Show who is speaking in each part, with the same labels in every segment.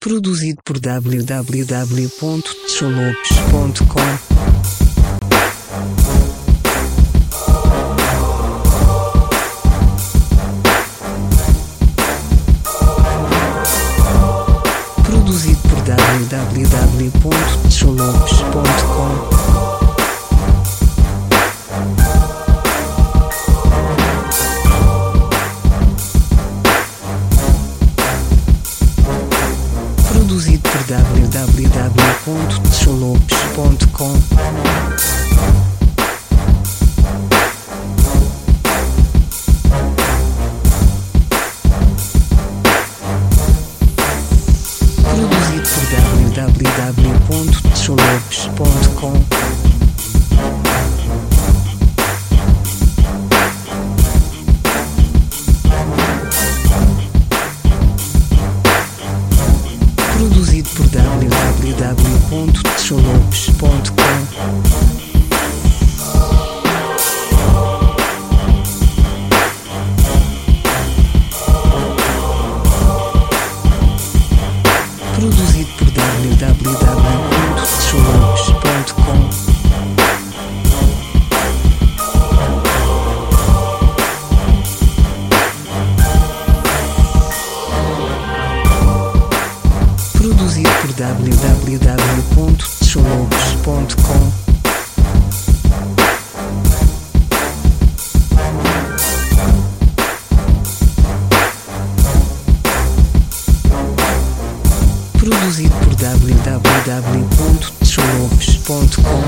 Speaker 1: Produzido por www.tcholopes.com Produzido por www.tcholopes.com www.tsunopes.com www.tsolopes.com roxolopes.com Produzido por www.roxolopes.com produzido por www www.tcholopes.com Produzido por www.tcholopes.com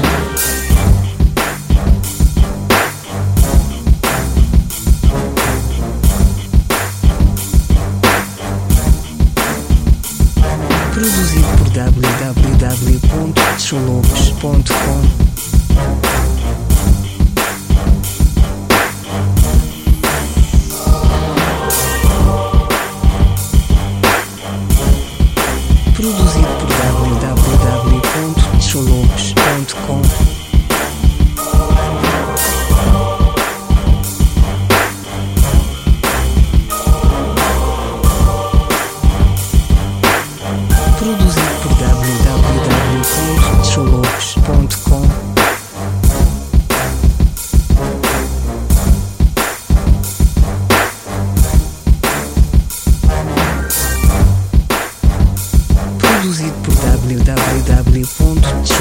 Speaker 1: Produzido www.solonus.com fundo. Tchau.